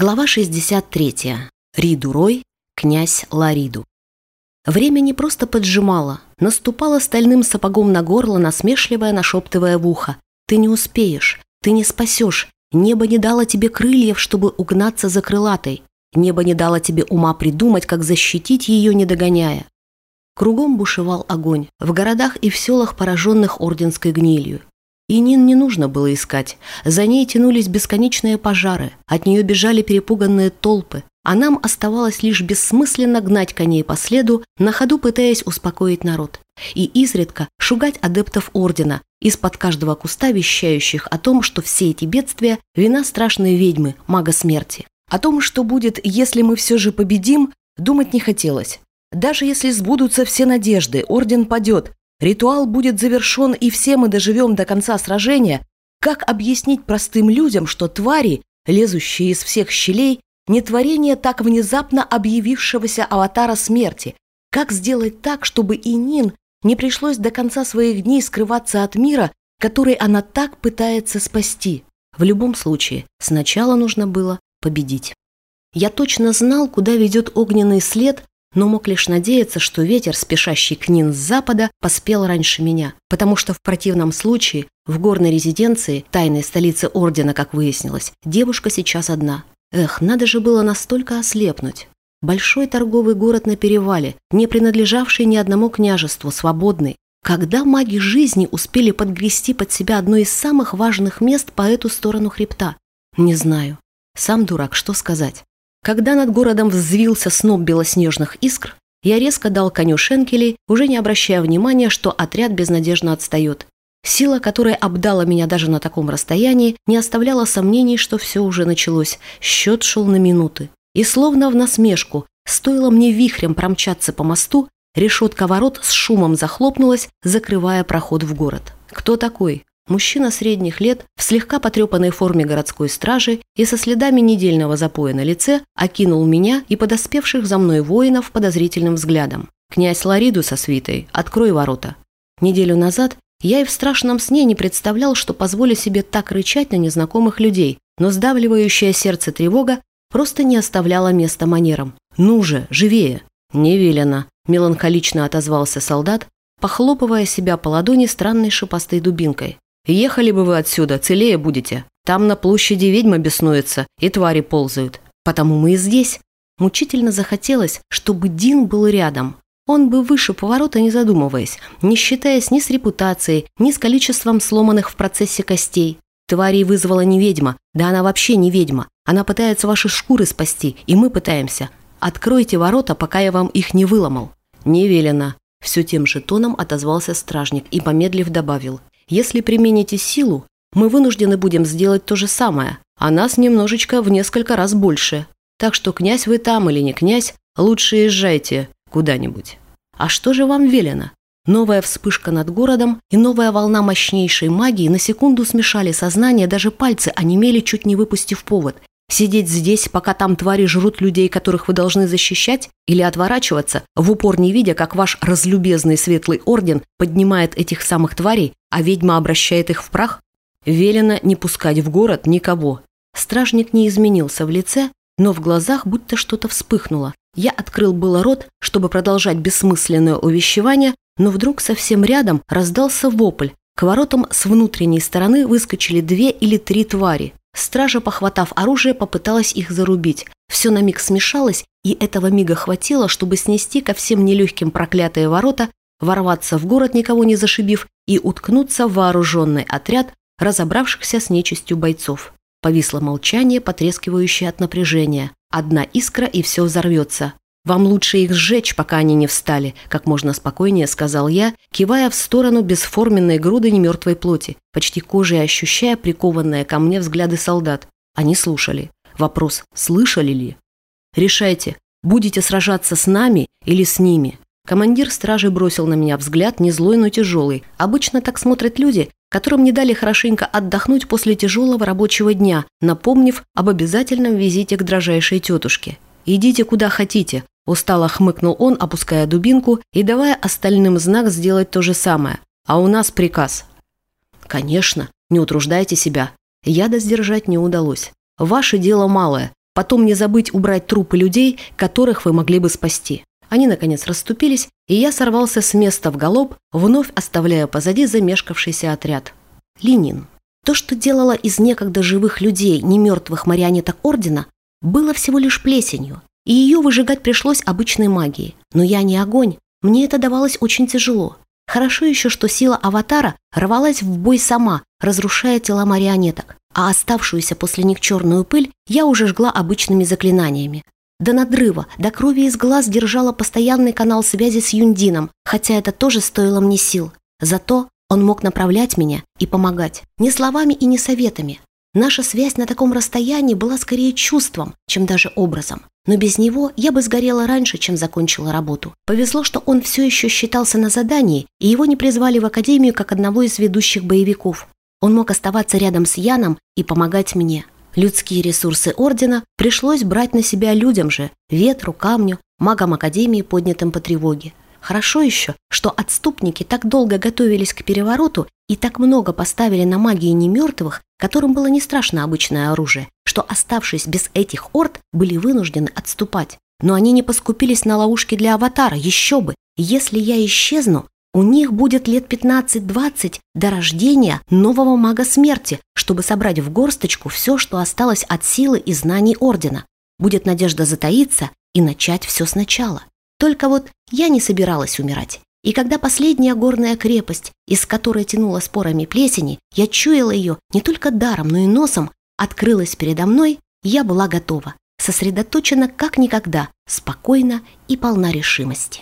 Глава 63. Ридурой, князь Лариду. Время не просто поджимало, наступало стальным сапогом на горло, насмешливая, нашептывая в ухо. «Ты не успеешь, ты не спасешь, небо не дало тебе крыльев, чтобы угнаться за крылатой, небо не дало тебе ума придумать, как защитить ее, не догоняя». Кругом бушевал огонь, в городах и в селах, пораженных орденской гнилью. И Нин не нужно было искать. За ней тянулись бесконечные пожары, от нее бежали перепуганные толпы, а нам оставалось лишь бессмысленно гнать коней по следу, на ходу пытаясь успокоить народ. И изредка шугать адептов Ордена, из-под каждого куста вещающих о том, что все эти бедствия – вина страшной ведьмы, мага смерти. О том, что будет, если мы все же победим, думать не хотелось. Даже если сбудутся все надежды, Орден падет, Ритуал будет завершен, и все мы доживем до конца сражения. Как объяснить простым людям, что твари, лезущие из всех щелей, не творение так внезапно объявившегося аватара смерти? Как сделать так, чтобы и Нин не пришлось до конца своих дней скрываться от мира, который она так пытается спасти? В любом случае, сначала нужно было победить. Я точно знал, куда ведет огненный след, но мог лишь надеяться, что ветер, спешащий к Нин с запада, поспел раньше меня, потому что в противном случае в горной резиденции, тайной столице Ордена, как выяснилось, девушка сейчас одна. Эх, надо же было настолько ослепнуть. Большой торговый город на перевале, не принадлежавший ни одному княжеству, свободный. Когда маги жизни успели подгрести под себя одно из самых важных мест по эту сторону хребта? Не знаю. Сам дурак, что сказать. Когда над городом взвился сноп белоснежных искр, я резко дал коню шенкелей, уже не обращая внимания, что отряд безнадежно отстает. Сила, которая обдала меня даже на таком расстоянии, не оставляла сомнений, что все уже началось. Счет шел на минуты. И словно в насмешку, стоило мне вихрем промчаться по мосту, решетка ворот с шумом захлопнулась, закрывая проход в город. Кто такой? Мужчина средних лет, в слегка потрепанной форме городской стражи и со следами недельного запоя на лице, окинул меня и подоспевших за мной воинов подозрительным взглядом. «Князь Лариду со свитой, открой ворота». Неделю назад я и в страшном сне не представлял, что позволю себе так рычать на незнакомых людей, но сдавливающее сердце тревога просто не оставляла места манерам. «Ну же, живее!» «Не велено», – меланхолично отозвался солдат, похлопывая себя по ладони странной шипастой дубинкой. Ехали бы вы отсюда, целее будете. Там на площади ведьма беснуется, и твари ползают. Потому мы и здесь. Мучительно захотелось, чтобы Дин был рядом. Он бы выше поворота, не задумываясь, не считаясь ни с репутацией, ни с количеством сломанных в процессе костей. Тварей вызвала не ведьма, да она вообще не ведьма. Она пытается ваши шкуры спасти, и мы пытаемся. Откройте ворота, пока я вам их не выломал». «Не велено», – все тем же тоном отозвался стражник и, помедлив, добавил. Если примените силу, мы вынуждены будем сделать то же самое, а нас немножечко в несколько раз больше. Так что князь вы там или не князь, лучше езжайте куда-нибудь. А что же вам велено? Новая вспышка над городом и новая волна мощнейшей магии на секунду смешали сознание, даже пальцы онемели, чуть не выпустив повод. Сидеть здесь, пока там твари жрут людей, которых вы должны защищать, или отворачиваться, в упор не видя, как ваш разлюбезный светлый орден поднимает этих самых тварей, а ведьма обращает их в прах? Велено не пускать в город никого. Стражник не изменился в лице, но в глазах будто что-то вспыхнуло. Я открыл было рот, чтобы продолжать бессмысленное увещевание, но вдруг совсем рядом раздался вопль. К воротам с внутренней стороны выскочили две или три твари. Стража, похватав оружие, попыталась их зарубить. Все на миг смешалось, и этого мига хватило, чтобы снести ко всем нелегким проклятые ворота, ворваться в город, никого не зашибив, и уткнуться в вооруженный отряд разобравшихся с нечистью бойцов. Повисло молчание, потрескивающее от напряжения. Одна искра, и все взорвется. «Вам лучше их сжечь, пока они не встали», – как можно спокойнее сказал я, кивая в сторону бесформенной груды немертвой плоти, почти кожей ощущая прикованные ко мне взгляды солдат. Они слушали. Вопрос «слышали ли?» «Решайте, будете сражаться с нами или с ними?» Командир стражи бросил на меня взгляд, не злой, но тяжелый. Обычно так смотрят люди, которым не дали хорошенько отдохнуть после тяжелого рабочего дня, напомнив об обязательном визите к дрожайшей тетушке. «Идите куда хотите», Устало хмыкнул он, опуская дубинку и давая остальным знак сделать то же самое. «А у нас приказ». «Конечно, не утруждайте себя. Яда сдержать не удалось. Ваше дело малое. Потом не забыть убрать трупы людей, которых вы могли бы спасти. Они, наконец, расступились, и я сорвался с места в галоп, вновь оставляя позади замешкавшийся отряд. Ленин. То, что делало из некогда живых людей немертвых марионеток Ордена, было всего лишь плесенью, и ее выжигать пришлось обычной магией. Но я не огонь, мне это давалось очень тяжело. Хорошо еще, что сила аватара рвалась в бой сама, разрушая тела марионеток, а оставшуюся после них черную пыль я уже жгла обычными заклинаниями. До надрыва, до крови из глаз держала постоянный канал связи с Юндином, хотя это тоже стоило мне сил. Зато он мог направлять меня и помогать. Не словами и не советами. Наша связь на таком расстоянии была скорее чувством, чем даже образом. Но без него я бы сгорела раньше, чем закончила работу. Повезло, что он все еще считался на задании, и его не призвали в академию как одного из ведущих боевиков. Он мог оставаться рядом с Яном и помогать мне. Людские ресурсы Ордена пришлось брать на себя людям же, ветру, камню, магам Академии, поднятым по тревоге. Хорошо еще, что отступники так долго готовились к перевороту и так много поставили на магии немертвых, которым было не страшно обычное оружие, что, оставшись без этих орд, были вынуждены отступать. Но они не поскупились на ловушки для аватара, еще бы. Если я исчезну, у них будет лет 15-20 до рождения нового мага смерти, чтобы собрать в горсточку все, что осталось от силы и знаний Ордена. Будет надежда затаиться и начать все сначала. Только вот я не собиралась умирать. И когда последняя горная крепость, из которой тянула спорами плесени, я чуяла ее не только даром, но и носом, открылась передо мной, я была готова, сосредоточена как никогда, спокойна и полна решимости.